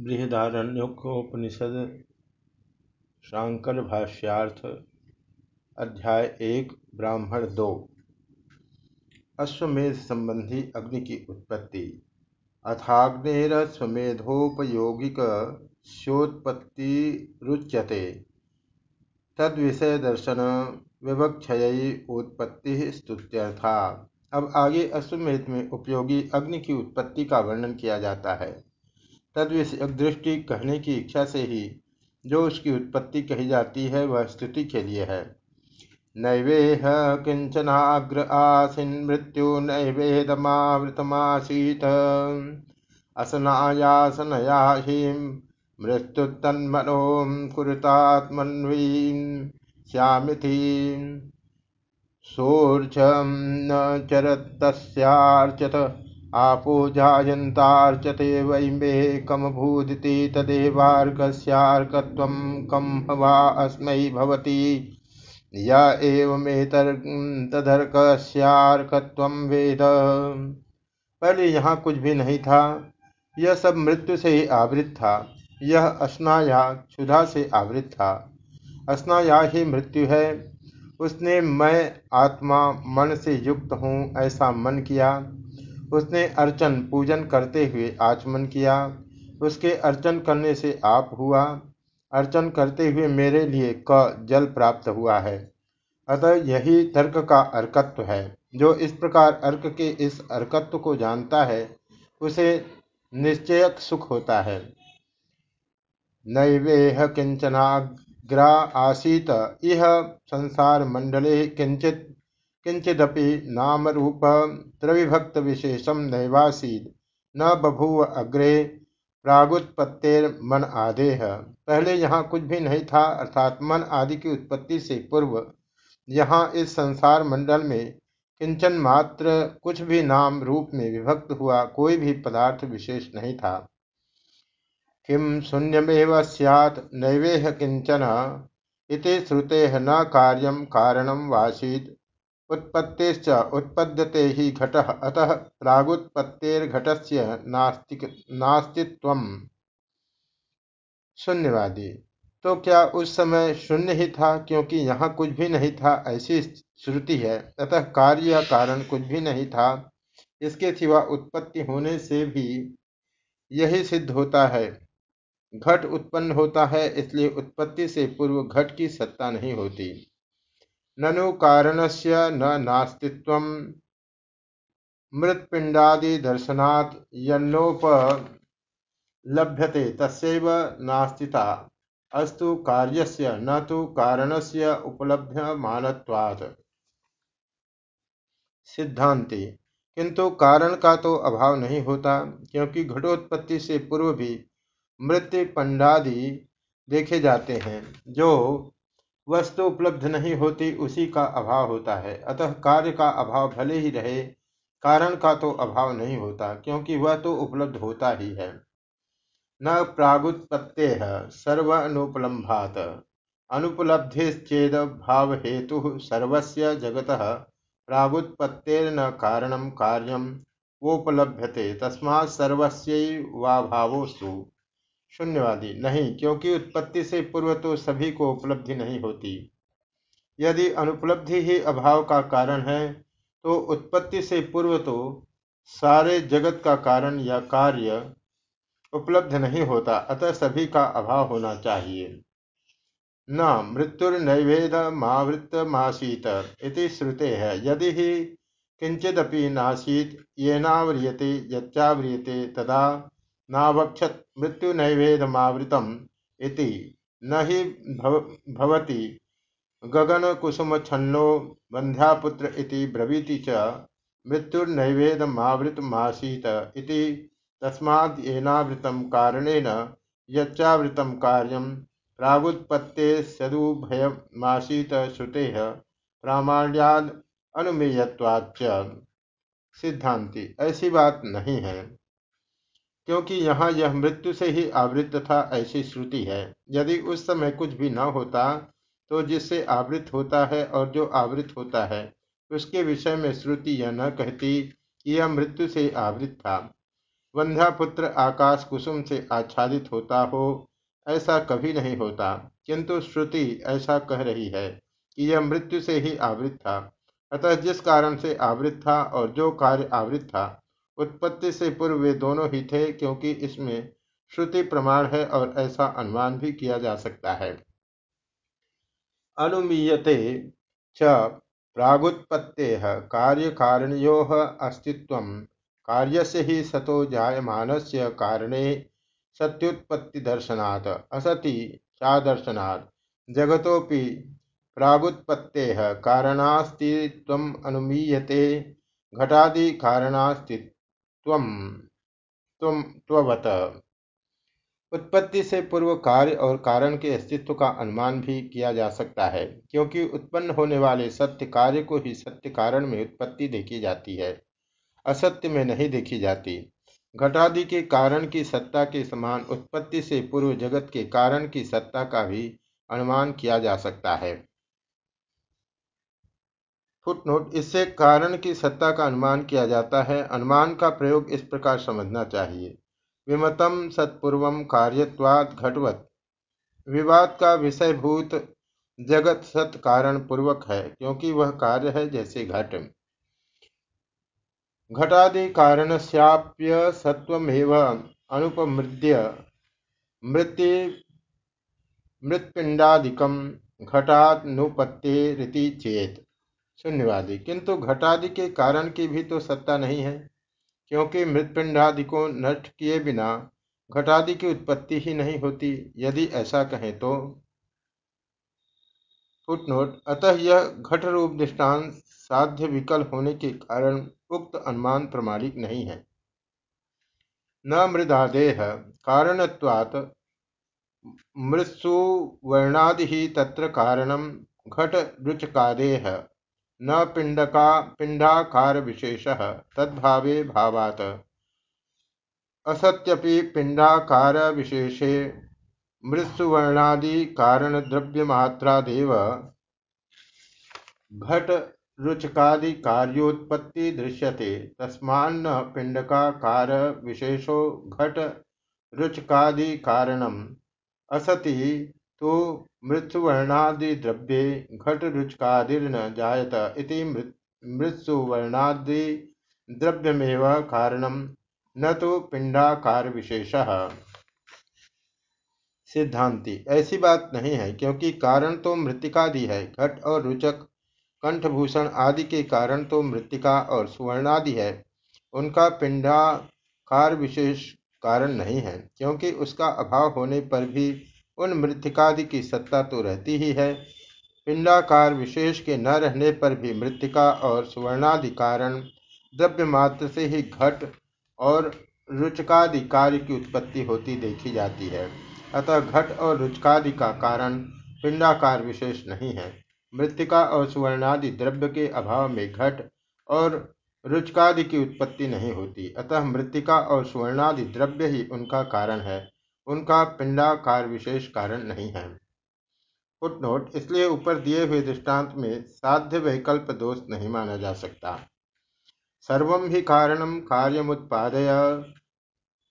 बृहदारण्यकोपनिषद शांकर भाष्यार्थ, अध्याय एक, ब्राह्मण दो। अश्वमेध संबंधी अग्नि की उत्पत्ति। अथाग्नेरश्वमेधोपयोगिक रुच्यते। तद विषय दर्शन विवक्षय उत्पत्ति स्तुत्यर्था अब आगे अश्वमेध में उपयोगी अग्नि की उत्पत्ति का वर्णन किया जाता है। तद दृष्टि कहने की इच्छा से ही जो उसकी उत्पत्ति कही जाती है, वह स्तुति के लिए है। नैवेह किंचनाग्र आसीन मृत्यु नैवेदमावृतमासीत। असनायासनया मृत्यु तन्मनो कुरुतात्मन्वी श्यामिथि सोर्चम न चरतस्यार्चत आपो जायन्तार्चते वै मे कमभूदिति तदेवार्कस्यार्कत्वं कं वा अस्मै भवति। य एवमेतदर्कस्यार्कत्वं वेद। पहले यहाँ कुछ भी नहीं था। यह सब मृत्यु से ही आवृत था। यह अस्नाया क्षुधा से आवृत था। अस्नाया ही मृत्यु है। उसने मैं, आत्मा, मन से युक्त हूँ ऐसा मन किया। उसने अर्चन पूजन करते हुए आचमन किया। उसके अर्चन करने से आप हुआ। अर्चन करते हुए मेरे लिए क जल प्राप्त हुआ है। अतः यही तर्क का अर्कत्व है। जो इस प्रकार अर्क के इस अर्कत्व को जानता है, उसे निश्चयक सुख होता है। नैवेह किंचनाग्रा आसीत। इह संसार मंडले किंचित किंचिदपि विशेषम नैवासीद। न बभूव अग्रे प्रागुत्पत्तेर मन आदेह। पहले यहाँ कुछ भी नहीं था, अर्थात मन आदि की उत्पत्ति से पूर्व यहाँ इस संसार मंडल में किंचन मात्र कुछ भी नाम रूप में विभक्त हुआ कोई भी पदार्थ विशेष नहीं था। किम शून्यमेव सैत् नैवेह किंचन इति श्रुते न कार्यम कारणम वासीत। उत्पत्तिश्च उत्पद्यते ही घट, अतः प्रागुत्पत्तिर्घटस्य नास्तित्व शून्यवादी। तो क्या उस समय शून्य ही था क्योंकि यहाँ कुछ भी नहीं था, ऐसी श्रुति है। अतः कार्य या कारण कुछ भी नहीं था। इसके सिवा उत्पत्ति होने से भी यही सिद्ध होता है। घट उत्पन्न होता है, इसलिए उत्पत्ति से पूर्व घट की सत्ता नहीं होती। ननु कारणस्य न नास्तित्वं मृत्पिण्डादिदर्शनात् यन्नोपलभ्यते, तस्यैव नास्तिता। अस्तु कार्यस्य, न तो कारण कारणस्य उपलभ्यमानत्वात्। सिद्धांति किंतु कारण का तो अभाव नहीं होता, क्योंकि घटोत्पत्ति से पूर्व भी मृत्यु पंडादि देखे जाते हैं, जो वस्तु उपलब्ध नहीं होती, उसी का अभाव होता है। अतः कार्य का अभाव भले ही रहे, कारण का तो अभाव नहीं होता, क्योंकि वह तो उपलब्ध होता ही है। न प्रागुत्पत्ते सर्व अनुपलम्भात अनुपलब्धिश्चेद भाव हेतु सर्वस्य जगत प्रागुत्पत्तेर्न कारणम कार्यम वोपलभ्यते तस्मा सर्वस्यैवाभावोस्तु शून्यवादी नहीं, क्योंकि उत्पत्ति से पूर्व तो सभी को उपलब्धि नहीं होती। यदि अनुपलब्धि ही अभाव का कारण है तो उत्पत्ति से पूर्व तो सारे जगत का कारण या कार्य उपलब्ध नहीं होता, अतः सभी का अभाव होना चाहिए। न मृत्युर्नैवेद मावृत मासीत इति श्रुते है। यदि ही किंचिदपि नासीत, येनाव्रियते यच्चाव्रियते तदा नावक्षत मृत्यु नैवेदमावृतम इति। न ही भवति गगन कुसुम छन्नो बंध्यापुत्र इति ब्रवीति च मृत्युर्नैवेदमावृतमासीत इति तस्मादेनावृतं कारणेन यच्चावृतं कार्यं प्रागुत्पत्ते सदुभयमासीत श्रुतेः प्रामाण्याद अनुमेयत्वाच्च सिद्धांति ऐसी बात नहीं है। क्योंकि यहाँ यह मृत्यु से ही आवृत था ऐसी श्रुति है। यदि उस समय कुछ भी न होता तो जिससे आवृत होता है और जो आवृत होता है, उसके विषय में श्रुति यह न कहती कि यह मृत्यु से आवृत था। वंध्यापुत्र आकाश कुसुम से आच्छादित होता हो, ऐसा कभी नहीं होता। किंतु श्रुति ऐसा कह रही है कि यह मृत्यु से ही आवृत था। अतः जिस कारण से आवृत था और जो कार्य आवृत था उत्पत्ति से पूर्व वे दोनों ही थे, क्योंकि इसमें श्रुति प्रमाण है और ऐसा अनुमान भी किया जा सकता है। अनुमीयते च प्रागुत्पत्ते कार्यकारणयो अस्तित्व, कार्यस्य ही सतो जायमानस्य कारणे सत्युत्पत्तिदर्शनात्, असति चादर्शनात्। जगतोपि प्रागुत्पत्तेः घटादिकारणास्तित्ववत् उत्पत्ति से पूर्व कार्य और कारण के अस्तित्व का अनुमान भी किया जा सकता है, क्योंकि उत्पन्न होने वाले सत्य कार्य को ही सत्य कारण में उत्पत्ति देखी जाती है, असत्य में नहीं देखी जाती। घटादि के कारण की सत्ता के समान उत्पत्ति से पूर्व जगत के कारण की सत्ता का भी अनुमान किया जा सकता है। फुटनोट, इससे कारण की सत्ता का अनुमान किया जाता है। अनुमान का प्रयोग इस प्रकार समझना चाहिए। विमतम सत्पूर्व कार्यवाद घटवत। विवाद का विषयभूत जगत सत कारण पूर्वक है, क्योंकि वह कार्य है जैसे घट। घटादि कारण कारणस्याप्य सत्वमेव अनुपमृद्य। मृत्यु मृत्पिंडादिकम घटानुपत्ति चेत। शून्यवादी। किंतु घटादि के कारण की भी तो सत्ता नहीं है, क्योंकि मृतपिंडादि को नष्ट किए बिना घटादि की उत्पत्ति ही नहीं होती, यदि ऐसा कहें तो। फुटनोट, अतः यह घट रूप दृष्टांत साध्य विकल होने के कारण उक्त अनुमान प्रमाणिक नहीं है। न मृदादेह, कारणत्वात् मृत्सु वर्णादि ही तत्र कारणम घट रुचकादेह न पिंडका पिंडाकार विशेष तद्भावे भावात। असत्यपि पिंडाकार विशेषे मृत्सुवर्णादि कारण द्रव्यमात्रादेव घट रुचकादि कार्योत्पत्ति दृश्यते तस्मान्न पिंडकाकार विशेषो घट रुचकादि कारणम असति। तो मृत्सुवर्णादिद्रव्ये घटरुचकादिर्न जायत इति मृत्सुवर्णादिद्रव्यमेव कारणम न तो पिंडाकार विशेष सिद्धांति। ऐसी बात नहीं है, क्योंकि कारण तो मृतिकादि है। घट और रुचक, कंठभूषण आदि के कारण तो मृतिका और सुवर्णादि है। उनका पिंडाकार विशेष कारण नहीं है, क्योंकि उसका अभाव होने पर भी उन मृतिकादि की सत्ता तो रहती ही है। पिंडाकार विशेष के न रहने पर भी मृतिका और सुवर्णादि कारण द्रव्य मात्र से ही घट और रुचकादि कार्य की उत्पत्ति होती देखी जाती है। अतः घट और रुचकादि का कारण पिंडाकार विशेष नहीं है। मृतिका और सुवर्णादि द्रव्य के अभाव में घट और रुचकादि की उत्पत्ति नहीं होती। अतः मृतिका और सुवर्णादि द्रव्य ही उनका कारण है। उनका पिंडाकार विशेष कारण नहीं है। फुटनोट, इसलिए ऊपर दिए हुए दृष्टांत में साध्य वैकल्प दोष नहीं माना जा सकता। सर्व ही कारणम कार्यमुत्पादय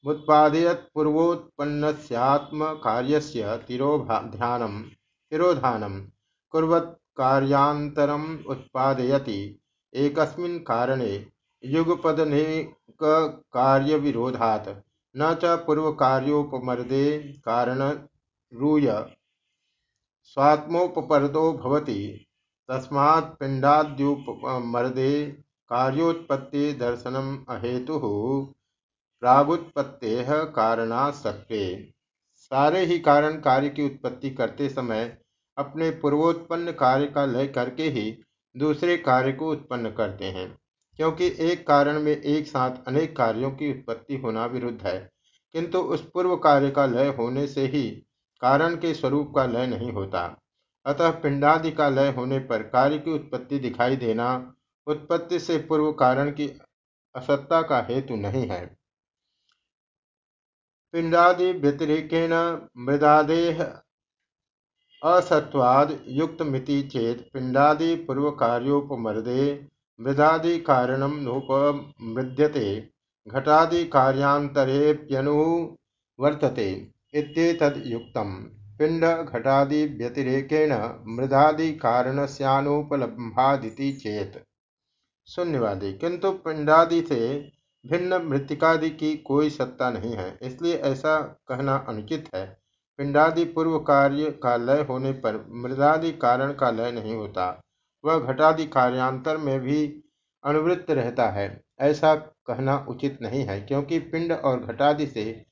मुत्पादयत पूर्वोत्पन्न कार्यस्य तिरोधानम तिरोधानम कुर्वत् कार्यान्तरम उत्पादयति। एकस्मिन् कारणे युगपदनेक कार्यविरोधात् न च पूर्वकार्योपमर्दे कारणरूय स्वात्मोपपरतो भवति। तस्मात् पिंडाद्युपमर्दे कार्योत्पत्ति दर्शनम अहेतु प्रागुत्पत्ते कारणासत्वे सारे ही कारण कार्य की उत्पत्ति करते समय अपने पूर्वोत्पन्न कार्य का लय करके ही दूसरे कार्य को उत्पन्न करते हैं। क्योंकि एक कारण में एक साथ अनेक कार्यों की उत्पत्ति होना विरुद्ध है। किंतु उस पूर्व कार्य का लय होने से ही कारण के स्वरूप का लय नहीं होता। अतः पिंडादि का लय होने पर कार्य की उत्पत्ति दिखाई देना, उत्पत्ति से पूर्व कारण की असत्ता का हेतु नहीं है। पिंडादि व्यतिरिकेण मृदादेह असत्वाद युक्त मिति चेत पिंडादि पूर्व कार्योपमर्दे मृदादि कारणम नोपमृद्यते व्यतिरेकेण मृदादि कारणस्यानुपलम्भादिति चेत। शून्यवादी। किंतु पिंडादि से भिन्न मृतिकादि की कोई सत्ता नहीं है, इसलिए ऐसा कहना अनुचित है। पिंडादि पूर्व कार्य का लय होने पर मृदादि कारण का लय नहीं होता। वह घटादि कार्यांतर में भी अनुवृत्त रहता है। ऐसा कहना उचित नहीं है, क्योंकि पिंड और घटादि से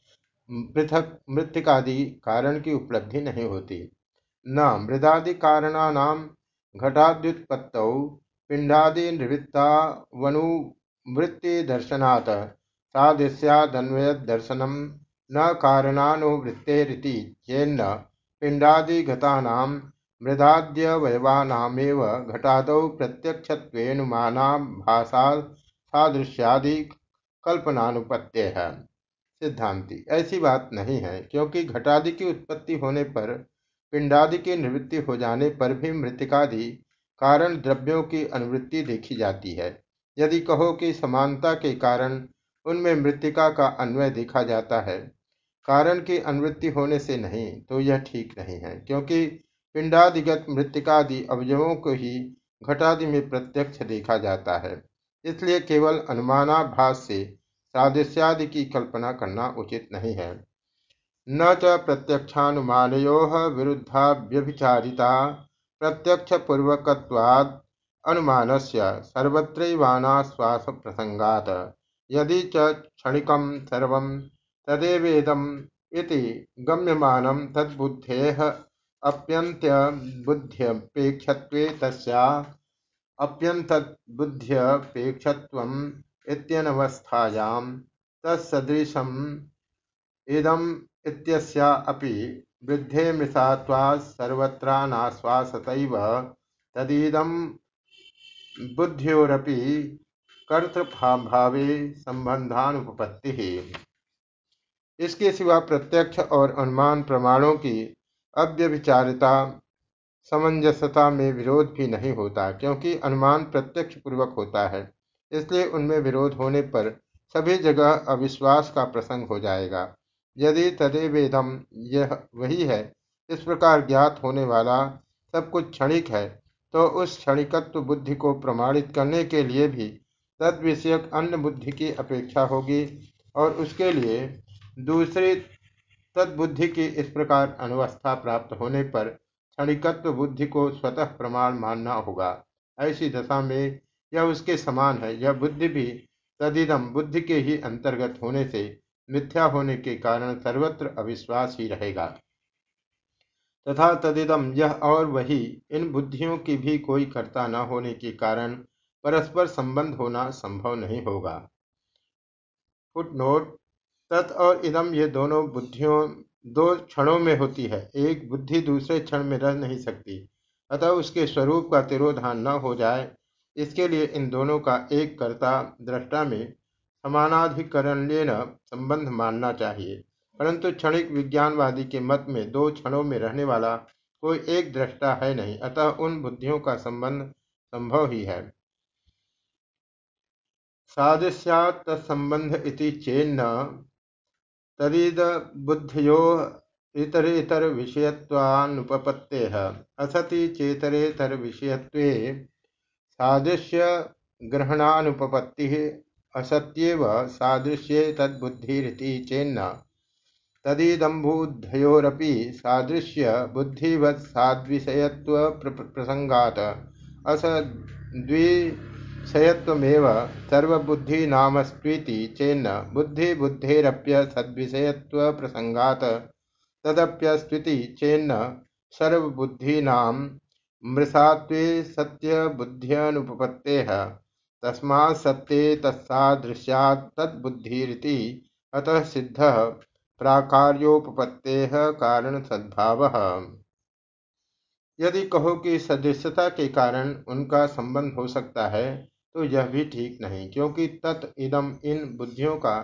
पृथक मृतिकादि कारण की उपलब्धि नहीं होती। न मृदादि कारणानाम घटाद्युत्पत्त पिंडादि निवृत्तावनुवृत्ति दर्शनात् सादृश्यादन्वयदर्शनम न कारणानुवृत्तेरिति चेन्न पिंडादिगतानां मृदाद्यवयवानामेव घटादौ कल्पनानुपत्य है सिद्धांति। ऐसी बात नहीं है, क्योंकि घटादि की उत्पत्ति होने पर, पिंडादि की निवृत्ति हो जाने पर भी मृतिकादि कारण द्रव्यों की अनुवृत्ति देखी जाती है। यदि कहो कि समानता के कारण उनमें मृतिका का अन्वय देखा जाता है, कारण की अनुवृत्ति होने से नहीं तो यह ठीक नहीं है, क्योंकि पिंडादिगत मृतिकादि अवयवों को ही घटादि में प्रत्यक्ष देखा जाता है। इसलिए केवल अनुमानाभास से सादृश्यादि की कल्पना करना उचित नहीं है। न च प्रत्यक्षानुमानयो विरुद्धा व्यभिचारिता प्रत्यक्षपूर्वकत्वाद् अनुमानस्य सर्वत्रैवानाश्वास प्रसंगात यदि च क्षणिकं सर्वं तदेवेदम् इति गम्यमानं तद्बुद्धेः अप्यन्त्यबुद्ध्यपेक्षत्वे तस्या। अप्यन्तबुद्ध्यपेक्षत्वम् इत्यनवस्थायां तत्सदृशम् इदम् वृद्धे मृषात्वात् सर्वत्रानाश्वासतैव तदीदं बुद्ध्योरपि कर्तृभावे इसके सिवा प्रत्यक्ष और अनुमान प्रमाणों की अव्यभिचारिता समंजसता में विरोध भी नहीं होता, क्योंकि अनुमान प्रत्यक्ष पूर्वक होता है। इसलिए उनमें विरोध होने पर सभी जगह अविश्वास का प्रसंग हो जाएगा। यदि तदेवेदम यह वही है, इस प्रकार ज्ञात होने वाला सब कुछ क्षणिक है तो उस क्षणिकत्व बुद्धि को प्रमाणित करने के लिए भी तद विषयक अन्य बुद्धि की अपेक्षा होगी, और उसके लिए दूसरी तद्बुद्धि की इस प्रकार अनवस्था प्राप्त होने पर क्षणिकत्व बुद्धि को स्वतः प्रमाण मानना होगा। ऐसी दशा में यह उसके समान है। यह बुद्धि भी तदिदम बुद्धि के ही अंतर्गत होने से मिथ्या होने के कारण सर्वत्र अविश्वास ही रहेगा। तथा तदिदम यह और वही इन बुद्धियों की भी कोई कर्ता न होने के कारण परस्पर संबंध होना संभव नहीं होगा। फुटनोट तत् और इदम ये दोनों बुद्धियों, दो क्षणों में होती है। एक बुद्धि दूसरे क्षण में रह नहीं सकती। अतः उसके स्वरूप का तिरोधान न हो जाए। इसके लिए इन दोनों का एक कर्ता दृष्टा में समानाधिकरण संबंध मानना चाहिए। परंतु क्षणिक विज्ञानवादी के मत में दो क्षणों में रहने वाला कोई एक दृष्टा है नहीं। अतः उन बुद्धियों का संबंध संभव ही है। सादृश्यात तत्संबंध इति चेन्न तदिद बुद्धयो इतरेतर विषयत्वानुपपत्ते असति चेतरेतर विषयत्वे सादृश्य ग्रहणानुपपत्ति असत्येव सादृश्ये तद्बुद्धिरिति चेन्न। तदिदम्बुद्धयोरपि सादृश्य बुद्धिवत्साद्विषयत्वप्रसङ्गात् असद्विषयत्वमेव सर्वबुद्धीनामस्त्विति चेन्न बुद्धिबुद्धेरप्यसद्विषयत्वप्रसङ्गात् तदप्यस्वीति चेन्न सर्वबुद्धीनां मृषात्वे सत्यबुद्ध्यनुपपत्तेः तस्मात् सत्ये तत्सादृश्यात् तद्बुद्धिरिति अतः सिद्ध प्राकार्योपपत्ते कारण सद्भाव यदि कहो कि सदृशता के कारण उनका संबंध हो सकता है तो यह भी ठीक नहीं, क्योंकि तत् इदम इन बुद्धियों का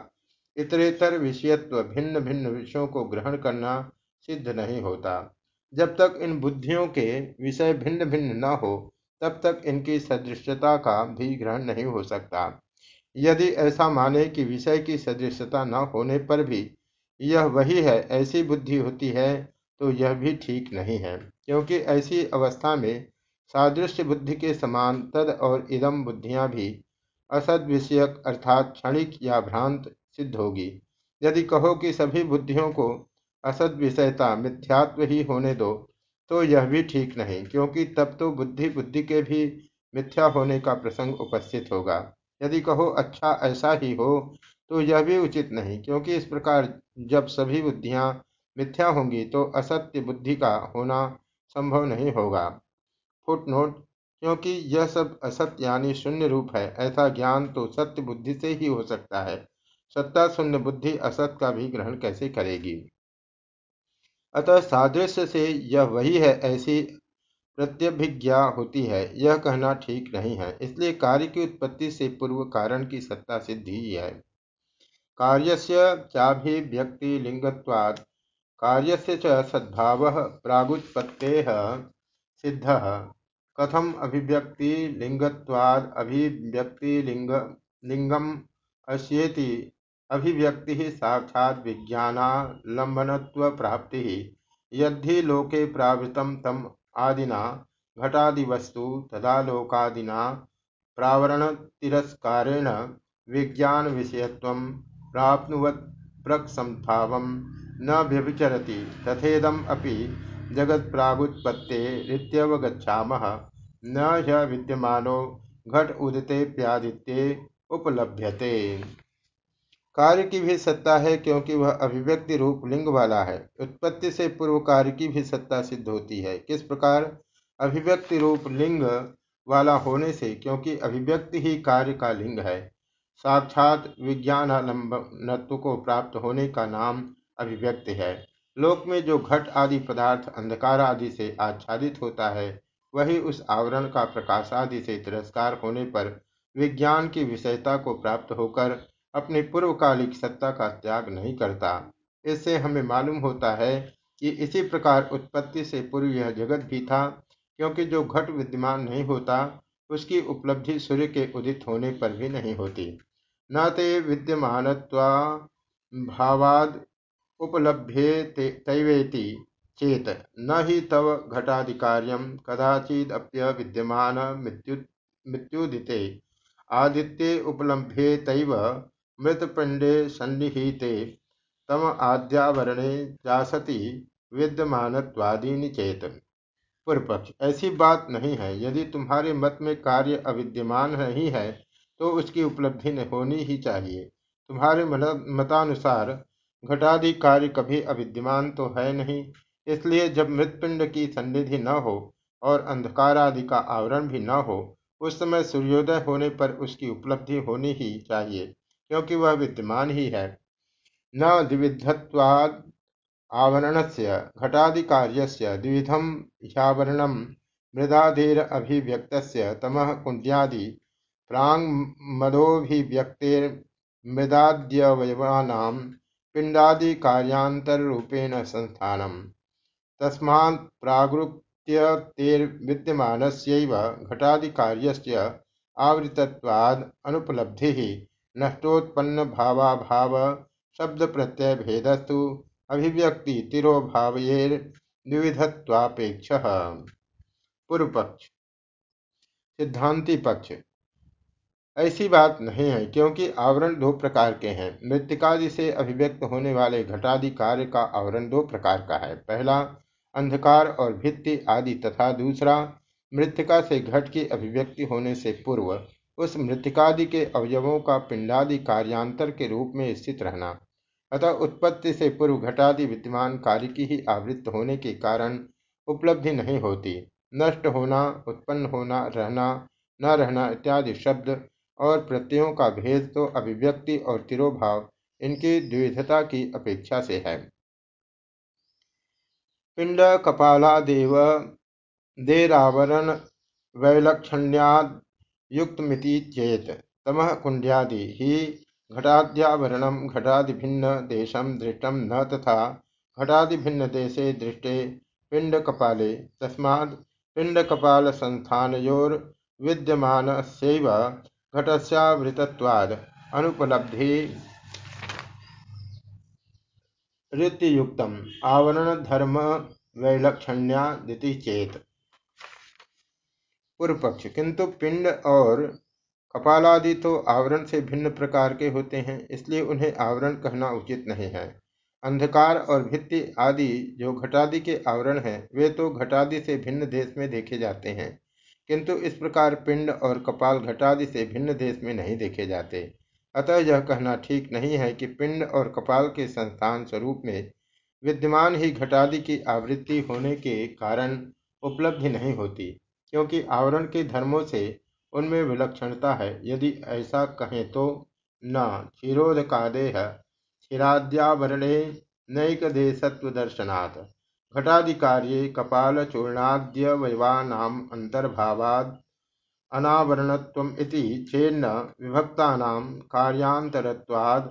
इतरेतर विषयत्व भिन्न भिन्न विषयों को ग्रहण करना सिद्ध नहीं होता। जब तक इन बुद्धियों के विषय भिन्न भिन्न न हो, तब तक इनकी सदृशता का भी ग्रहण नहीं हो सकता। यदि ऐसा माने कि विषय की सदृशता न होने पर भी यह वही है, ऐसी बुद्धि होती है तो यह भी ठीक नहीं है, क्योंकि ऐसी अवस्था में सादृश्य बुद्धि के समान तद और इदम बुद्धियाँ भी असद विषयक अर्थात क्षणिक या भ्रांत सिद्ध होगी। यदि कहो कि सभी बुद्धियों को असद विषयता मिथ्यात्व ही होने दो तो यह भी ठीक नहीं, क्योंकि तब तो बुद्धि बुद्धि के भी मिथ्या होने का प्रसंग उपस्थित होगा। यदि कहो अच्छा ऐसा ही हो तो यह भी उचित नहीं, क्योंकि इस प्रकार जब सभी बुद्धियाँ मिथ्या होंगी तो असत्य बुद्धि का होना संभव नहीं होगा। फुटनोट क्योंकि यह सब असत्य यानी शून्य रूप है, ऐसा ज्ञान तो सत्य बुद्धि से ही हो सकता है। सत्ता शून्य बुद्धि असत का भी ग्रहण कैसे करेगी? अतः सादृश्य से यह वही है, ऐसी प्रत्यभिज्ञा होती है। यह कहना ठीक नहीं है, इसलिए कार्य की उत्पत्ति से पूर्व कारण की सत्ता सिद्धि ही है। कार्यस्य चाभिव्यक्तिलिङ्गत्वात् कार्यस्य च सद्भावः प्रागुत्पत्ते सिद्धः। कथम अभिव्यक्तिलिङ्गत्वाद् अभिव्यक्तिलिङ्गम् अस्येति अभिव्यक्ति साक्षात् विज्ञानालंबनत्व यद्धि लोके प्रावृतं तम आदिना, घटादिवस्तु तदालोकादिना प्रावरणतिरस्कारेण विज्ञानविषयत्वं प्राप्नुवत्प्रकसंभावं न व्यभिचरति। तथेदम् अपि जगत्प्रागुत्पत्तेरित्यवगच्छामः न विद्यमानो घट उदितेऽप्यादित्ये उपलभ्यते। कार्य की भी सत्ता है क्योंकि वह अभिव्यक्ति रूप लिंग वाला है। उत्पत्ति से पूर्व कार्य की भी सत्ता सिद्ध होती है। किस प्रकार? अभिव्यक्ति रूप लिंग वाला होने से क्योंकि अभिव्यक्ति ही कार्य का लिंग है। साक्षात विज्ञानालंबनत्व को प्राप्त होने का नाम अभिव्यक्ति है। लोक में जो घट आदि पदार्थ अंधकार आदि से आच्छादित होता है वही उस आवरण का प्रकाश आदि से तिरस्कार होने पर विज्ञान की विषयता को प्राप्त होकर अपनी पूर्वकालिक सत्ता का त्याग नहीं करता। इससे हमें मालूम होता है कि इसी प्रकार उत्पत्ति से पूर्व यह जगत भी था, क्योंकि जो घट विद्यमान नहीं होता, उसकी उपलब्धि सूर्य के उदित होने पर भी नहीं होती। न ते विद्यमान भावाद विद्यमानत्वाभावाद् उपलभ्येतैवेति चेत न हि तव घटादिकार्यं कदाचिदप्यविद्यमानमित्युदिते आदित्ये उपलभ्येतैव मृतपिण्डे सन्निहिते। तम आद्यावरणे चासति विद्यमानत्वादीनि चेत। पूर्व पक्ष ऐसी बात नहीं है। यदि तुम्हारे मत में कार्य अविद्यमान ही है तो उसकी उपलब्धि होनी ही चाहिए। तुम्हारे मतानुसार घटादि कार्य कभी अविद्यमान तो है नहीं। इसलिए जब मृतपिंड की सन्निधि न हो और अंधकार आदि का आवरण भी न हो, उस समय सूर्योदय होने पर उसकी उपलब्धि होनी ही चाहिए, क्योंकि वह विद्यमान ही है। न द्विविधत्वाद आवरण से घटादि कार्यस्य द्विविधम ह्यावरणम मृदाधेर अभिव्यक्त तमह कुंड्यादि प्राङ्मदोऽभिव्यक्तेर्मृदाद्यवयवानां पिण्डादिकार्यान्तररूपेण संस्थानम्। तस्मात् प्रागृत्यतेर्विद्यमानस्यैव घटादिकार्यस्य आवृतत्वाद् अनुपलब्धिः नष्टोत्पन्नभावाभाव शब्दप्रत्ययभेदस्तु अभिव्यक्ति तिरोभावयेर्विविधत्वापेक्ष पूर्व पक्ष सिद्धांति पक्ष ऐसी बात नहीं है, क्योंकि आवरण दो प्रकार के हैं। मृतिकादि से अभिव्यक्त होने वाले घटादि कार्य का आवरण दो प्रकार का है। पहला अंधकार और भित्ति आदि तथा दूसरा मृतिका से घट की अभिव्यक्ति होने से पूर्व उस मृतिकादि के अवयवों का पिंडादि कार्यांतर के रूप में स्थित रहना, अतः उत्पत्ति से पूर्व घटादि विद्यमान कार्य की ही आवृत्त होने के कारण उपलब्धि नहीं होती। नष्ट होना, उत्पन्न होना, रहना, न रहना इत्यादि शब्द और प्रत्ययों का भेद तो अभिव्यक्ति और तिरोभाव इनकी द्विधता की अपेक्षा से है। पिंड कपालादेव देरावरण वैलक्षण्याद युक्तमिति चेत। तमः कुंड्यादि ही घटाद्यावरण घटादि भिन्न देशम दृष्टम न तथा घटादि भिन्न देशे दृष्टे पिंड कपाले। तस्मा पिंड कपाल संस्थानयोर विद्यमान घटस्यावृतत्वाद अनुपलब्धि रीतियुक्त आवरण धर्म वैलक्षण्यादिति चेत। पूर्व पक्ष किंतु पिंड और कपालादि तो आवरण से भिन्न प्रकार के होते हैं, इसलिए उन्हें आवरण कहना उचित नहीं है। अंधकार और भित्ति आदि जो घटादि के आवरण हैं, वे तो घटादि से भिन्न देश में देखे जाते हैं। किंतु इस प्रकार पिंड और कपाल घटादि से भिन्न देश में नहीं देखे जाते। अतः यह कहना ठीक नहीं है कि पिंड और कपाल के संस्थान स्वरूप में विद्यमान ही घटादि की आवृत्ति होने के कारण उपलब्धि नहीं होती, क्योंकि आवरण के धर्मों से उनमें विलक्षणता है। यदि ऐसा कहें तो न, क्षीरोदकादेह, क्षीराद्यावरणे नैकदेशत्वदर्शनात्। घटाधिकार्ये कपालचूर्णाद्यवयवानाम् अन्तर्भावाद् अनावरणत्वम् इति चेन्न विभक्तानां कार्यान्तरत्वाद्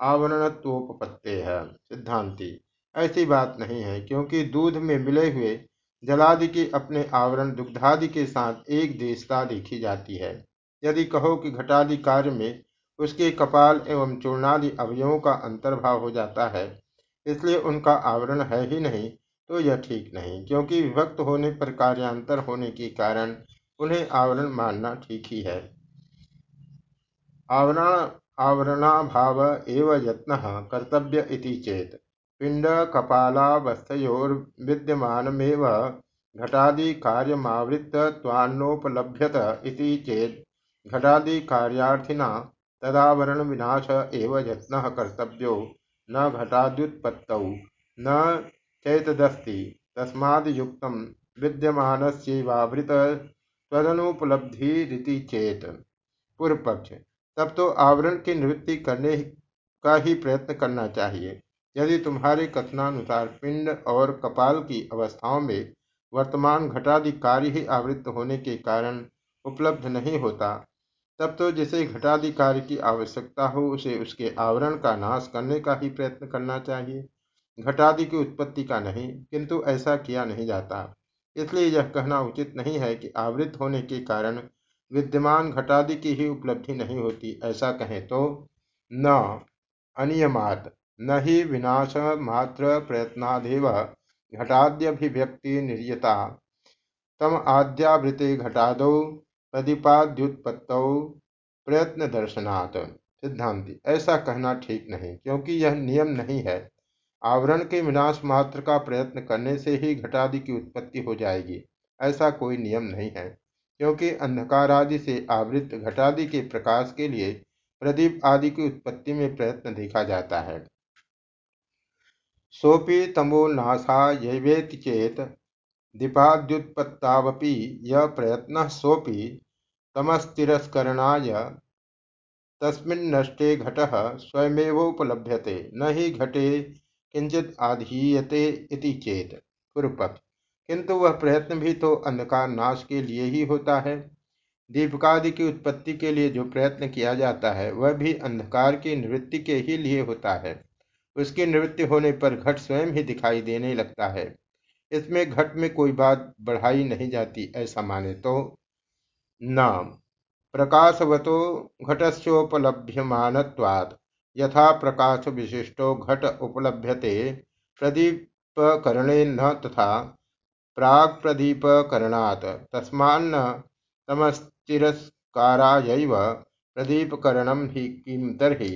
आवरणत्वोपपत्तेः। सिद्धांति। ऐसी बात नहीं है, क्योंकि दूध में मिले हुए जलादि के अपने आवरण दुग्धादि के साथ एक देशता देखी जाती है। यदि कहो कि घटादि कार्य में उसके कपाल एवं चूर्णादि अवयवों का अंतर्भाव हो जाता है, इसलिए उनका आवरण है ही नहीं तो यह ठीक नहीं, क्योंकि विभक्त होने पर कार्यांतर होने के कारण उन्हें आवरण मानना ठीक ही है। आवरण, आवरणाभाव एव यत्न कर्तव्य इति चेत। पिंड कपालावस्थयोर्विद्यमानमेव घटादि कार्यमावृत्तत्वान्नोपलभ्यत इति चेत् घटादि कार्यार्थिना तदावरण विनाश एव यत्न कर्तव्यो न घटाद्युत्पत्तौ न चैतदस्ति। तस्माद्युक्त विद्यमानस्यैवावृत तदनुपलब्धिरिति चेत। पूर्व पक्ष तब तो आवरण की निवृत्ति करने का ही प्रयत्न करना चाहिए। यदि तुम्हारे कथनानुसार पिंड और कपाल की अवस्थाओं में वर्तमान घटादि कार्य ही आवृत्त होने के कारण उपलब्ध नहीं होता, तब तो जिसे घटादि कार्य की आवश्यकता हो, उसे उसके आवरण का नाश करने का ही प्रयत्न करना चाहिए। घटादि की उत्पत्ति का नहीं, किंतु ऐसा किया नहीं जाता। इसलिए यह कहना उचित नहीं है कि आवृत होने के कारण विद्यमान घटादि की ही उपलब्धि नहीं होती, ऐसा कहें तो न अनियमात, न ही विनाश मात्र प्रयत्नादेव घटाद्यभिव्यक्ति निर्यता। तम आद्यावृते घटादौ प्रदीपाद्युत्पत्तौ प्रयत्न दर्शनात् सिद्धांति, ऐसा कहना ठीक नहीं, क्योंकि यह नियम नहीं है। आवरण के विनाश मात्र का प्रयत्न करने से ही घटादि की उत्पत्ति हो जाएगी। ऐसा कोई नियम नहीं है, क्योंकि अंधकार आदि से आवृत घटादि के प्रकाश के लिए प्रदीप आदि की उत्पत्ति में प्रयत्न देखा जाता है। सोपि तमोनाशायैवेति चेत दीपाद्युत्पत्तावपि य प्रयत्नः सोपि तमस्तिरस्करणाय तस्मिन्नष्टे घटः स्वयमेवोपलभ्यते न ही घटे किंचित आधीयते चेत पूर्वपक्ष किंतु वह प्रयत्न भी तो अंधकार नाश के लिए ही होता है। दीपकादि की उत्पत्ति के लिए जो प्रयत्न किया जाता है, वह भी अंधकार की निवृत्ति के ही लिए होता है। उसकी निवृत्ति होने पर घट स्वयं ही दिखाई देने लगता है। इसमें घट में कोई बात बढ़ाई नहीं जाती, ऐसा माने तो न प्रकाशवतो घटस्ोपलभ्यमानवाद यथा प्रकाश विशिष्टो घट उपलभ्यते। प्रदीपकरणे न तथा प्राग प्रदीपकरणात् तस्मान्न तमस्तिरस्कारायैव प्रदीपकरणं हि किं तर्हि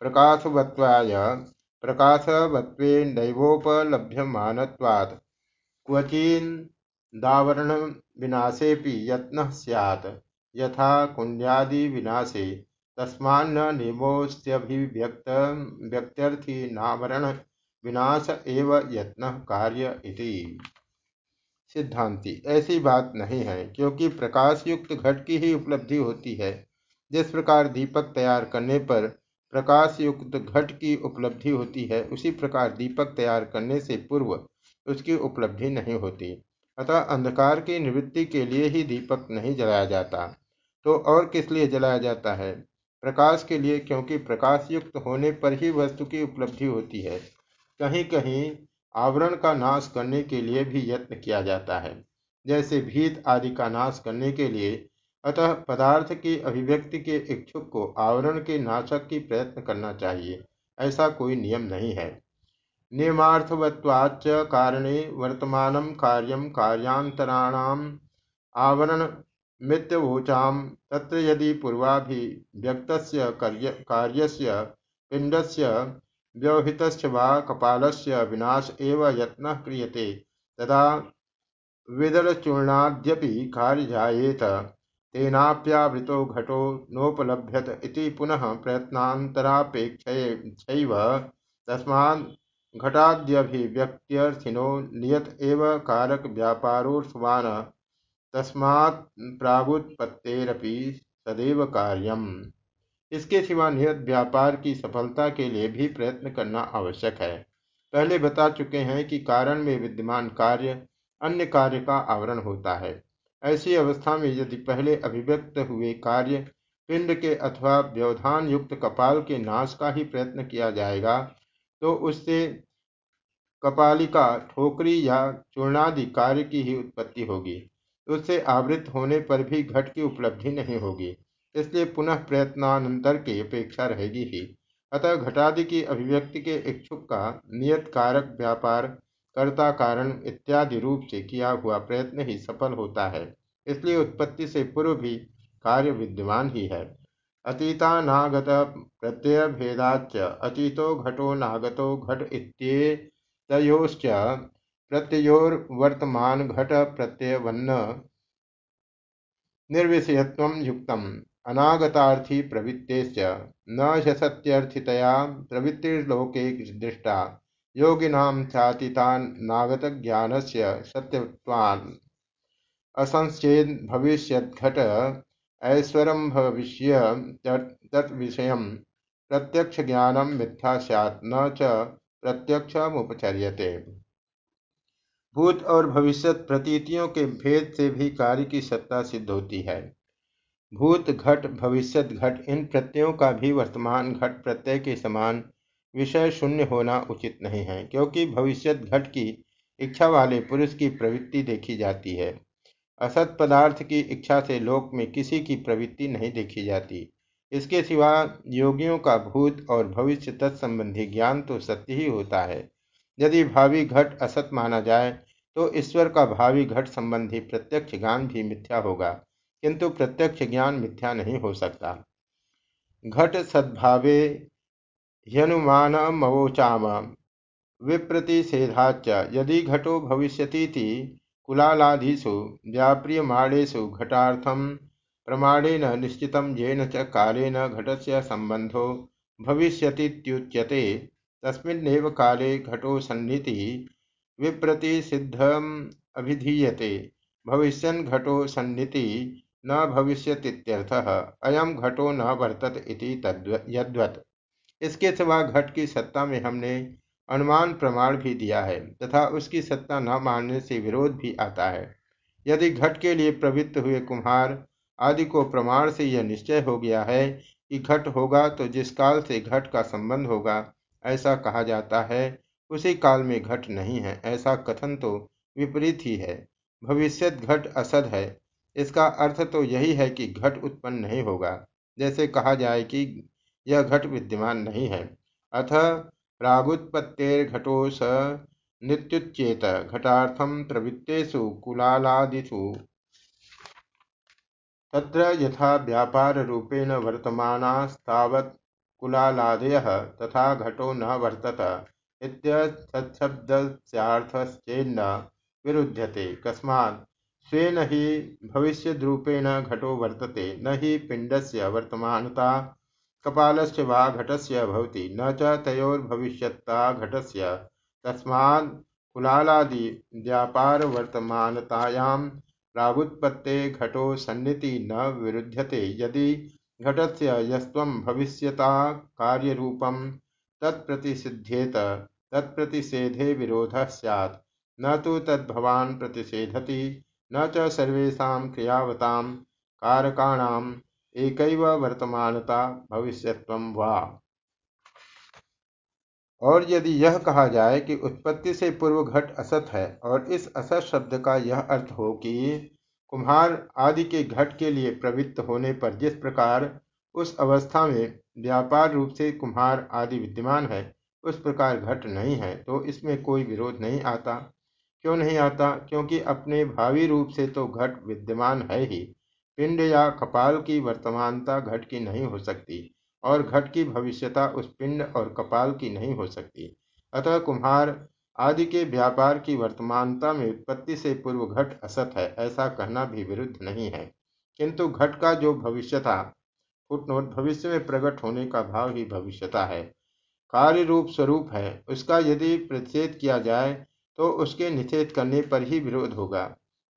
प्रकाशवत्वाय प्रकाशवत्वेनैवोपलभ्यमानत्वात् क्वचिन्दावरणविनाशेऽपि यत्नः स्यात्। यथा कुण्ड्यादिविनाशे तस्मान्न नियमोऽस्त्यभिव्यक्त्यर्थी विनाश एव यत्न कार्य इति। सिद्धांति। ऐसी बात नहीं है, क्योंकि प्रकाश युक्त घट की ही उपलब्धि होती है। जिस प्रकार दीपक तैयार करने पर प्रकाश युक्त घट की उपलब्धि होती है, उसी प्रकार दीपक तैयार करने से पूर्व उसकी उपलब्धि नहीं होती। अतः अंधकार की निवृत्ति के लिए ही दीपक नहीं जलाया जाता। तो और किस लिए जलाया जाता है? प्रकाश के लिए क्योंकि प्रकाश युक्त होने पर ही वस्तु की उपलब्धि होती है। कहीं कहीं आवरण का नाश करने के लिए भी यत्न किया जाता है। जैसे भीत आदि का नाश करने के लिए। अतः पदार्थ की अभिव्यक्ति के इच्छुक को आवरण के नाशक की प्रयत्न करना चाहिए। ऐसा कोई नियम नहीं है। नियमार्थवत्वाच कारणे वर्तमान कार्य कार्यांतराणाम आवरण मित्यवोचाम तत्र यदि पूर्वाभिव्यक्तस्य कार्यस्य पिंडस्य व्यवहितस्य वा कपालस्य विनाश एव यत्नः क्रियते, तदा विदलचूर्णाद्यपि कार्यजायेत, तेनाप्यावृतो घटो नोपलभ्यत पुनः प्रयत्नान्तरापेक्षैव तस्मात् घटाद्यभिव्यक्त्यर्थिनो नियत एव कारक व्यापारोऽर्थवान् तस्मात् सदैव कार्यम। इसके सिवा नियत व्यापार की सफलता के लिए भी प्रयत्न करना आवश्यक है। पहले बता चुके हैं कि कारण में विद्यमान कार्य अन्य कार्य का आवरण होता है। ऐसी अवस्था में यदि पहले अभिव्यक्त हुए कार्य पिंड के अथवा व्यवधान युक्त कपाल के नाश का ही प्रयत्न किया जाएगा तो उससे कपालिका ठोकरी या चूर्णादि कार्य की ही उत्पत्ति होगी। उससे आवृत होने पर भी घट की उपलब्धि नहीं होगी, इसलिए पुनः प्रयत्नानंतर की अपेक्षा रहेगी ही। अतः घटादि की अभिव्यक्ति के इच्छुक का नियत कारक व्यापार कर्ता कारण इत्यादि रूप से किया हुआ प्रयत्न ही सफल होता है, इसलिए उत्पत्ति से पूर्व भी कार्य विद्यमान ही है। अतीतानागत प्रत्यय भेदाच अतीतो घटो नागतो घट इत्येतयोश्च प्रत्ययोर्वर्तमान घट प्रत्ययवन्न। निर्विषयत्व युक्त अनागतार्थी प्रवृत्तेश्च। न ह्यसत्यर्थितया प्रवृत्तिर्लोके दृष्टा योगिनां ख्यातितानागतज्ञानस्य सत्यत्वान्। असंश्चेद भविष्यद्घट। ऐश्वरं भविष्य तत्विषयं प्रत्यक्ष ज्ञानम मिथ्या सैत् न च प्रत्यक्षमुपचर्यते। भूत और भविष्य प्रतीतियों के भेद से भी कार्य की सत्ता सिद्ध होती है। भूत घट भविष्य घट, इन प्रत्ययों का भी वर्तमान घट प्रत्यय के समान विषय शून्य होना उचित नहीं है, क्योंकि भविष्य घट की इच्छा वाले पुरुष की प्रवृत्ति देखी जाती है। असत पदार्थ की इच्छा से लोक में किसी की प्रवृत्ति नहीं देखी जाती। इसके सिवा योगियों का भूत और भविष्य तत्संबंधी ज्ञान तो सत्य ही होता है। यदि भावी घट असत माना जाए तो ईश्वर का भावी घट संबंधी प्रत्यक्ष ज्ञान भी मिथ्या होगा, किंतु प्रत्यक्ष ज्ञान मिथ्या नहीं हो सकता। घट सद्भावे ह्यनुमानमवोचाम विप्रतिषेधाच यदि घटो भविष्यतीति कुलालादिषु, व्याप्रियमाणेषु घटार्थम प्रमाणेन निश्चित येन च कालेन घटस्य संबंधो भविष्यतीत्युच्यते, तस्मिन्नेव काले घटो सन्निधि विप्रतिषिद्धम अभिधीयते। भविष्यन् घटो सन्निति न भविष्यतीत्यर्थः। अयम घटो न वर्तत इति यद्वत्। इसके सिवा घट की सत्ता में हमने अनुमान प्रमाण भी दिया है, तथा उसकी सत्ता न मानने से विरोध भी आता है। यदि घट के लिए प्रवृत्त हुए कुम्हार आदि को प्रमाण से यह निश्चय हो गया है कि घट होगा तो जिस काल से घट का संबंध होगा, ऐसा कहा जाता है उसी काल में घट नहीं है, ऐसा कथन तो विपरीत ही है। भविष्यत घट असद है, इसका अर्थ तो यही है कि घट उत्पन्न नहीं होगा। जैसे कहा जाए कि यह घट विद्यमान नहीं है। अथ प्रागुत्पत्तेर्घटो स नित्युच्चेत घटार्थम प्रवृत्तेषु कुलालादिषु। तत्र यथा व्यापार रूपेण वर्तमानास्तावत् कुलालादयः, तथा घटो न वर्तत। इत्यर्थशब्दस्यार्थश्चेन्न विरुध्यते। कस्मात् स्वेन हि भविष्यद्रूपेण घटो वर्तते। न हि पिण्डस्य वर्तमानता, कपालस्य वा घटस्य भवति। न च तयोर्भविष्यत्ता घटस्य। तस्मात् कुलालादि व्यापारवर्तमानतायां घटो सन्निति न विरुध्यते। यदि घटस्य यस्त्वं भविष्यता कार्यरूपं तत्प्रतिषिध्येत तत्प्रतिषेधे विरोध स्यात्। न तो तद्भवान् प्रतिषेधति, न च सर्वेषां क्रियावतां कारकाणाम् एकैव वर्तमानता भविष्यत्वं वा। और यदि यह कहा जाए कि उत्पत्ति से पूर्व घट असत है, और इस असत शब्द का यह अर्थ हो कि कुम्हार आदि के घट के लिए प्रवृत्त होने पर जिस प्रकार उस अवस्था में व्यापार रूप से कुम्हार आदि विद्यमान है उस प्रकार घट नहीं है तो इसमें कोई विरोध नहीं आता। क्यों नहीं आता? क्योंकि अपने भावी रूप से तो घट विद्यमान है ही। पिंड या कपाल की वर्तमानता घट की नहीं हो सकती, और घट की भविष्यता उस पिंड और कपाल की नहीं हो सकती। अतः कुम्हार, आदि के व्यापार की वर्तमानता में उत्पत्ति से पूर्व घट असत है, ऐसा कहना भी विरुद्ध नहीं है। किंतु घट का जो भविष्यता फुटनोट, भविष्य में प्रकट होने का भाव ही भविष्यता है। कार्य रूप स्वरूप है। उसका यदि प्रतिषेध किया जाए तो उसके निषेध करने पर ही विरोध होगा।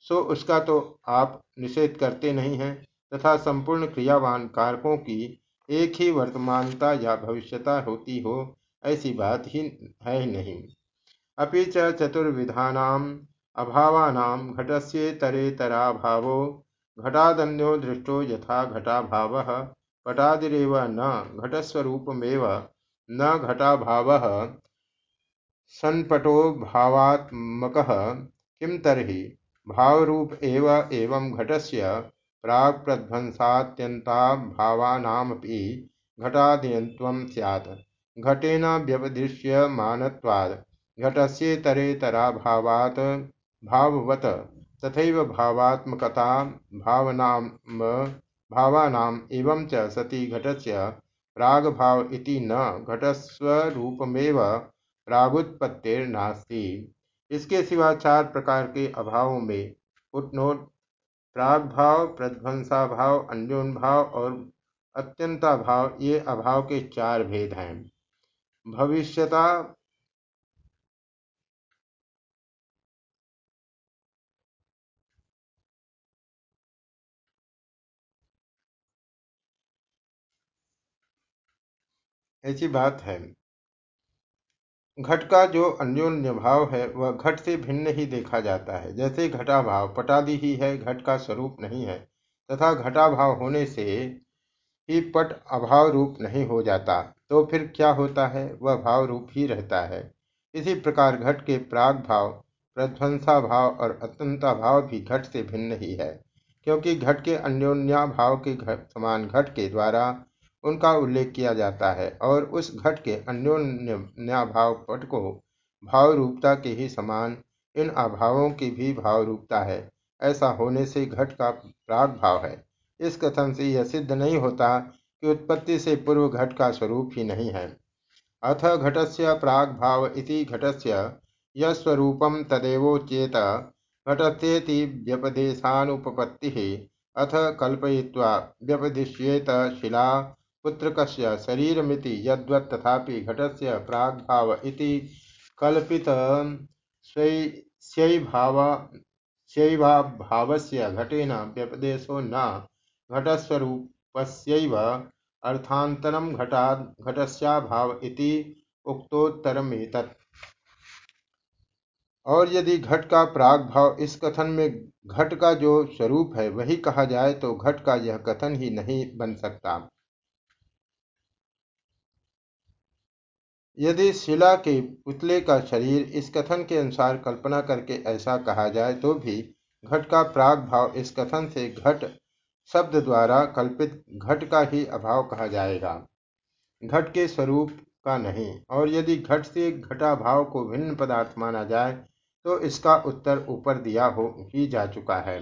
सो उसका तो आप निषेध करते नहीं हैं, तथा संपूर्ण क्रियावान कारकों की एक ही वर्तमानता या भविष्यता होती हो, ऐसी बात ही है नहीं। अपि च चतुर्विधानाम अभावानाम घटस्येतरेतराभावो घटादन्यो दृष्टो यथा घटाभाव, पटादिरेव न घटस्वरूपमेव न घटाभावः। सन्पटो भावात्मकः। किं तर्हि? भावरूप एव एवं घटस्य प्राक्प्रध्वंसात्यन्ताभावानामपि घटादियन्त्वं स्यात्। घटेन व्यपदिश्यमानत्वात् घटस्येतरेतराभावात् भाववत्। तथैव भावात्मकता भावनाम, भावानाम एवं च सति घटस्य प्रागभाव इति न घटस्वरूपमेव रागोत्पत्तिर्नास्ति। इसके सिवा चार प्रकार के अभावों में फुटनोट प्रागभाव प्रध्वंसाभाव, अन्योन्भाव और अत्यंताभाव, ये अभाव के चार भेद हैं। भविष्यता ऐसी बात है। घट का जो अन्योन्य भाव है, वह घट से भिन्न ही देखा जाता है। जैसे घटा भाव पटादि ही है, घट का स्वरूप नहीं है, तथा घटा भाव होने से ही पट अभाव रूप नहीं हो जाता। तो फिर क्या होता है? वह भाव रूप ही रहता है। इसी प्रकार घट के प्राग भाव, प्रध्वंसा भाव और अत्यंता भाव भी घट से भिन्न ही है, क्योंकि घट के अन्योन्या भाव के समान घट के द्वारा उनका उल्लेख किया जाता है और उस घट के अन्योन्याभाव पट को भाव रूपता के ही समान इन अभावों की भी भाव रूपता है। ऐसा होने से घट का प्राग भाव है। इस कथन से यह सिद्ध नहीं होता कि उत्पत्ति से पूर्व घट का स्वरूप ही नहीं है। अथ घटस्य प्राग भाव इति घटस्य यस्वरूपम तदेवोचेत घटस्येति व्यपदेशानुपपत्ति। अथ कल्पयित्वा व्यपदिश्येत शिला पुत्रकस्य शरीरमिति यद्वत् तथापि घटस्य प्राग्भाव इति कल्पितस्यैभावस्य घटेन व्यपदेशो न घटस्वरूपस्यैव अर्थान्तरं घटाद् घटस्याभाव इति उक्तोत्तरमेतत्। और यदि घट का प्राग भाव इस कथन में घट का जो स्वरूप है, वही कहा जाए तो घट का यह कथन ही नहीं बन सकता। यदि शिला के पुतले का शरीर इस कथन के अनुसार कल्पना करके ऐसा कहा जाए तो भी घट का प्राग भाव इस कथन से घट शब्द द्वारा कल्पित घट का ही अभाव कहा जाएगा। घट के स्वरूप का नहीं, और यदि घट से घटा भाव को भिन्न पदार्थ माना जाए तो इसका उत्तर ऊपर दिया हो ही जा चुका है।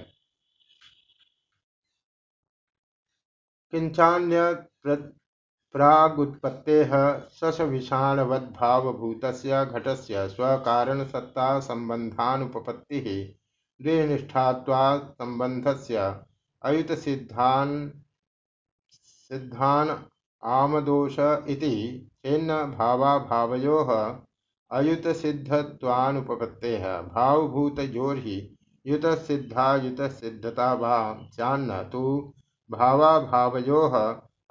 किंचान्य प्रागुत्पत्तेः शशविषाणवद्भावभूतस्य घटस्य स्वकारणसत्तासम्बन्धानुपपत्तिः देहनिष्ठात्वात्सम्बन्धस्य अयुतसिद्धान् आमदोष इति चेन्न भावाभावयोः अयुतसिद्धत्वानुपपत्तेः भावभूतयोर्हि युतसिद्धायुतसिद्धता वा स्यान्न तु भावाभावयोः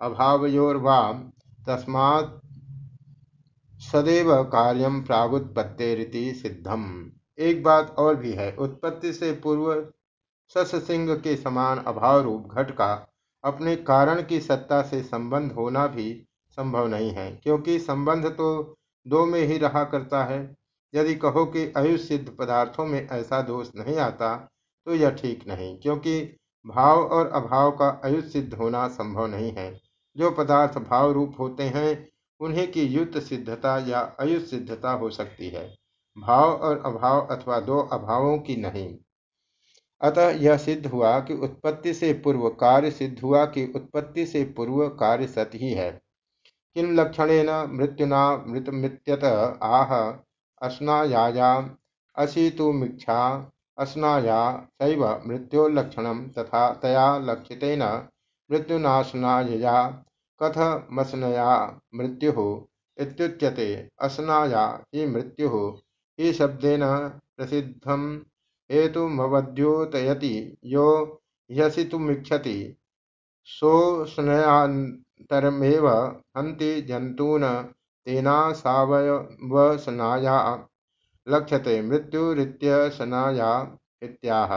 अभावयोर्वा तस्मात् सदैव कार्यम प्रागुत्पत्तेरिति सिद्धम। एक बात और भी है, उत्पत्ति से पूर्व सत्सिंह के समान अभाव रूप घट का अपने कारण की सत्ता से संबंध होना भी संभव नहीं है, क्योंकि संबंध तो दो में ही रहा करता है। यदि कहो कि आयुष सिद्ध पदार्थों में ऐसा दोष नहीं आता तो यह ठीक नहीं, क्योंकि भाव और अभाव का अयुत सिद्ध होना संभव नहीं है। जो पदार्थ भाव रूप होते हैं, उन्हीं की युद्ध सिद्धता या अयुत सिद्धता हो सकती है। भाव और अभाव अथवा दो अभावों की नहीं। अतः यह सिद्ध हुआ कि उत्पत्ति से पूर्व कार्य सिद्ध हुआ कि उत्पत्ति से पूर्व कार्य सत ही है। किम लक्षणेन मृत्युना मृतमृत्यत आह, अस्नायाया अशीतुमीक्षा अस्नाया सैव मृत्योलक्षण तथा तया लक्षितेन मृत्युनाशनायया कथमस्नया मृत्यु इत्युच्यते। अस्नाया ही मृत्यु। ही शब्देन प्रसिद्धम हेतुमवद्योतयति। यो ह्यसितुमिच्छति। सोऽस्नयान्तरमेव हन्ति जन्तून् तेनासावयवसनाया। लक्ष्यते मृत्युरित्यसनाया इत्याह।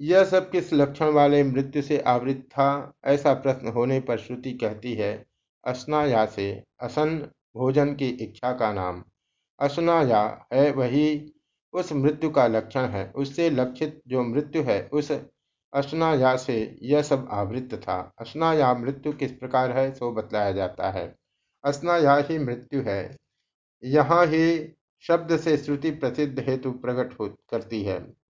यह सब किस लक्षण वाले मृत्यु से आवृत था? ऐसा प्रश्न होने पर श्रुति कहती है, अस्नाया से, असन भोजन की इच्छा का नाम। असनाया है वही, उस मृत्यु का लक्षण है। उससे लक्षित जो मृत्यु है, उस अस्नाया से यह सब आवृत्त था। अस्नाया मृत्यु किस प्रकार है, सो बतलाया जाता है। अस्नाया ही मृत्यु है। यहाँ ही शब्द से श्रुति प्रसिद्ध हेतु प्रकट हो, करती है।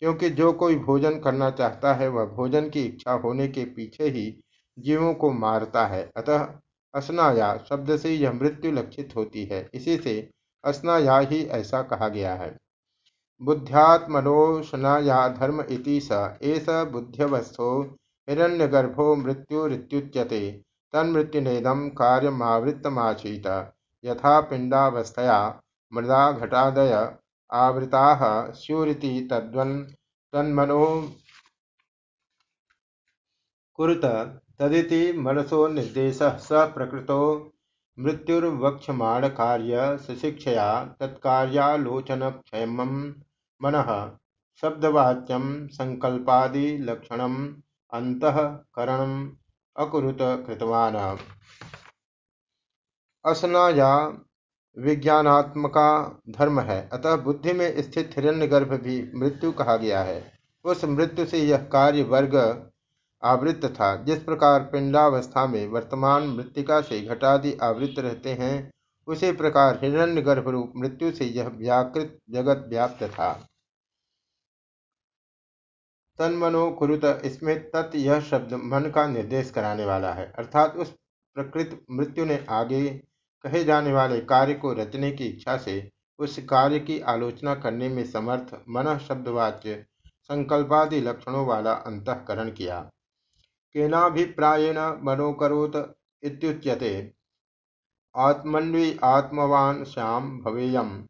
क्योंकि जो कोई भोजन करना चाहता है, वह भोजन की इच्छा होने के पीछे ही जीवों को मारता है। अतः असनाया शब्द से यह मृत्यु लक्षित होती है। इसी से असनाया ही ऐसा कहा गया है। बुद्ध्यात्मनोशनाया धर्म इति स, एष बुद्ध्यवस्थो हिरण्यगर्भो मृत्युरित्युच्यते तन्मृत्युनेदं कार्यमावृत्तमासीत। यथा पिंडावस्थया मृदा घटादय आवृताः स्युरिति तद्वन् तन्मनो कुरुत तदिति मनसो निर्देशः स प्रकृतो मृत्युर्वक्ष्यमाणकार्य सुशिक्षया तत्कार्यालोचनक्षेमं मन शब्दवाच्यम संकल्पादिलक्षण अंतकरण अकुरुत कृतवान। असना या विज्ञानात्मका धर्म है। अतः बुद्धि में स्थित हिरण्यगर्भ भी मृत्यु कहा गया है। उस मृत्यु से यह कार्य वर्ग आवृत्त था। जिस प्रकार पिंडावस्था में वर्तमान मृतिका से घटादि आवृत्त रहते हैं, उसी प्रकार हिरण्य रूप मृत्यु से यह व्याकृत जगत व्याप्त था। तन्मनो कुरुत इसमें तत् यह शब्द मन का निर्देश कराने वाला है। अर्थात उस प्रकृत मृत्यु ने आगे कहे जाने वाले कार्य को रचने की इच्छा से उस कार्य की आलोचना करने में समर्थ मन शब्दवाच्य संकल्पादि लक्षणों वाला अंतकरण किया। केनाभिप्रायेण मनोकरोत इत्युच्यते। आत्मन्वी आत्मवान् श्याम भवेयम्।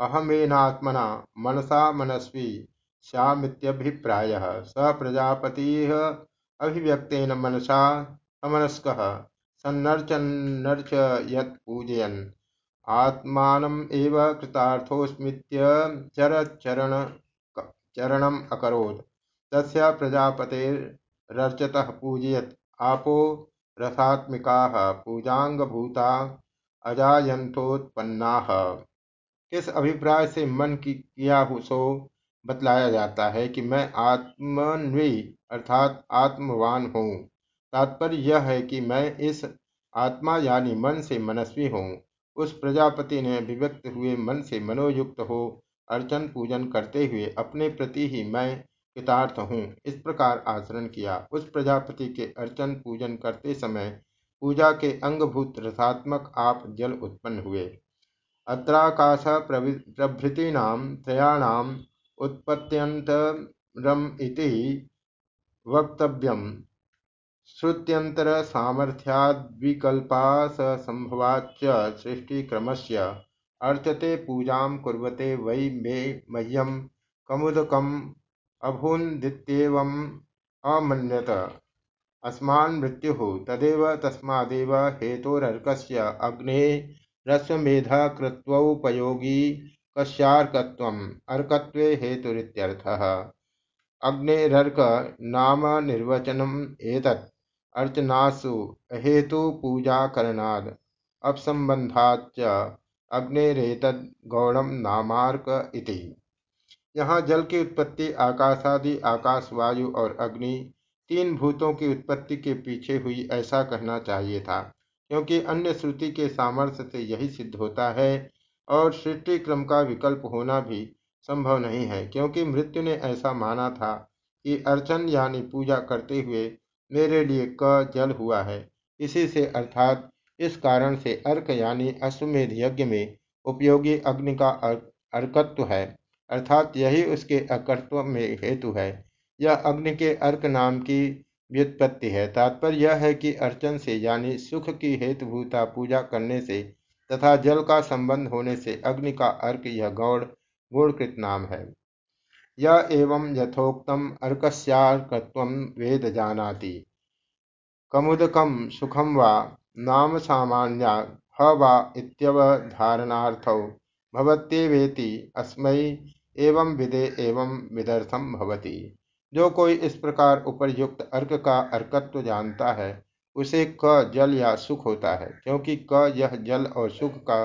अहमेनात्मना मनसा मनस्वी श्यामित्यभिप्रायः। स प्रजापतिः अभिव्यक्तेन मनसा समनस्कः। सन्नर्चन्नर्चयत् पूजयन्। आत्मानम् एव कृतार्थोऽस्मित्यचरचरण चरणम् अकरोत्। तस्य प्रजापतेरर्चतः पूजयत्। आपो रसात्मिकाः पूजांगभूता अजायंतोत्पन्नाः किस अभिप्राय से मन की किया सो बतलाया जाता है कि मैं आत्मन्वी अर्थात आत्मवान हूँ। तात्पर्य यह है कि मैं इस आत्मा यानी मन से मनस्वी हूँ। उस प्रजापति ने अभिव्यक्त हुए मन से मनोयुक्त हो अर्चन पूजन करते हुए अपने प्रति ही मैं कृतार्थ हूँ। इस प्रकार आचरण किया। उस प्रजापति के अर्चन पूजन करते समय पूजा के अंगभूत रसात्मक आप जल उत्पन्न हुए। अत्राकाश प्रभृतीनां त्रयाणाम् उत्पत्त्यन्तरमिति वक्तव्यम्। श्रुत्यन्तरसामर्थ्याद्विकल्पाससम्भवाच्च सृष्टिक्रमस्य। अर्चते पूजां कुर्वते वै मे मह्यं कमुदकम् अभून्दित्येवम् अमन्यत। अस्मान् मृत्युः तदेव तस्मादेव हेतोरर्कस्य अग्नेः रश्वमेधकृत्वोपयोगी कस्यार्कत्वम्, अर्कत्वे हेतुरित्यर्थः। अग्नेरर्क नाम निर्वचनम् एतत्। अर्चनासु अहेतुपूजाकरणाद् अपसम्बन्धाच्च अग्नेरेतद् गौणं नामार्क इति। यहाँ जल की उत्पत्ति, आकाशादि आकाश वायु और अग्नि तीन भूतों की उत्पत्ति के पीछे हुई ऐसा कहना चाहिए था, क्योंकि अन्य श्रुति के सामर्थ्य से यही सिद्ध होता है और सृष्टि क्रम का विकल्प होना भी संभव नहीं है, क्योंकि मृत्यु ने ऐसा माना था कि अर्चन यानी पूजा करते हुए मेरे लिए क जल हुआ है। इसी से अर्थात इस कारण से अर्क यानी अश्वमेध यज्ञ में उपयोगी अग्नि का अर्कत्व है। अर्थात यही उसके अकर्त्व में हेतु है। यह अग्नि के अर्क नाम की व्युत्पत्ति है। तात्पर्य यह है कि अर्चन से यानी सुख की हेतुभूता पूजा करने से तथा जल का संबंध होने से अग्नि का अर्क यह गौड़ गुणकृत नाम है। यह एवं यथोक्तम अर्कस्यार्कत्व वेद जानाति। कमुदकम सुखम वा नाम सामान्या ह वा इत्यवधारणार्थौ भवत्येवेति अस्मै एवं विदे एवं विदर्थम भवति। जो कोई इस प्रकार उपरयुक्त अर्क का अर्कत्व जानता है, उसे क जल या सुख होता है, क्योंकि क यह जल और सुख का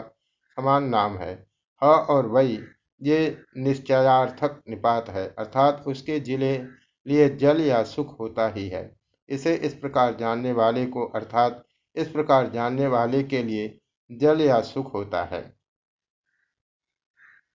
समान नाम है। ह और वही ये निश्चयार्थक निपात है, अर्थात उसके ज़िले लिए जल या सुख होता ही है। इसे इस प्रकार जानने वाले को, अर्थात इस प्रकार जानने वाले के लिए जल या सुख होता है।